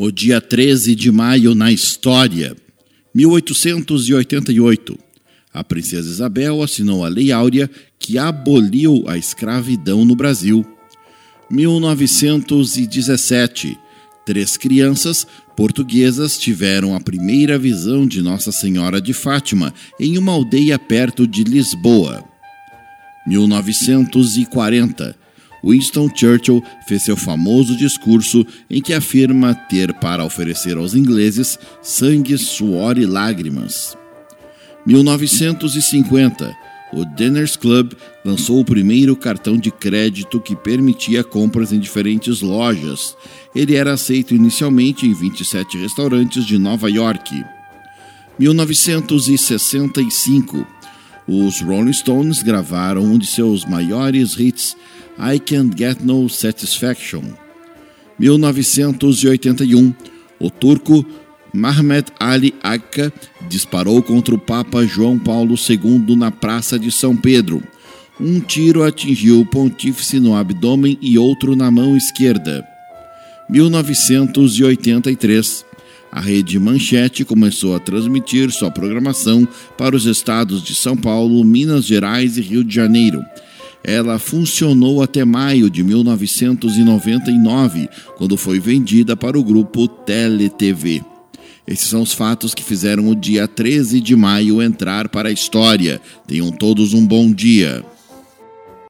O dia 13 de maio na história. 1888. A princesa Isabel assinou a Lei Áurea que aboliu a escravidão no Brasil. 1917. Três crianças portuguesas tiveram a primeira visão de Nossa Senhora de Fátima em uma aldeia perto de Lisboa. 1940 Winston Churchill fez seu famoso discurso em que afirma ter para oferecer aos ingleses sangue, suor e lágrimas. 1950, o Dinners Club lançou o primeiro cartão de crédito que permitia compras em diferentes lojas. Ele era aceito inicialmente em 27 restaurantes de Nova York. 1965, os Rolling Stones gravaram um de seus maiores hits, I Can't Get No Satisfaction. 1981, o turco Mehmet Ali Akka disparou contra o Papa João Paulo II na Praça de São Pedro. Um tiro atingiu o pontífice no abdômen e outro na mão esquerda. 1983. A rede Manchete começou a transmitir sua programação para os estados de São Paulo, Minas Gerais e Rio de Janeiro ela funcionou até maio de 1999, quando foi vendida para o grupo TeleTV. Esses são os fatos que fizeram o dia 13 de maio entrar para a história. Tenham todos um bom dia.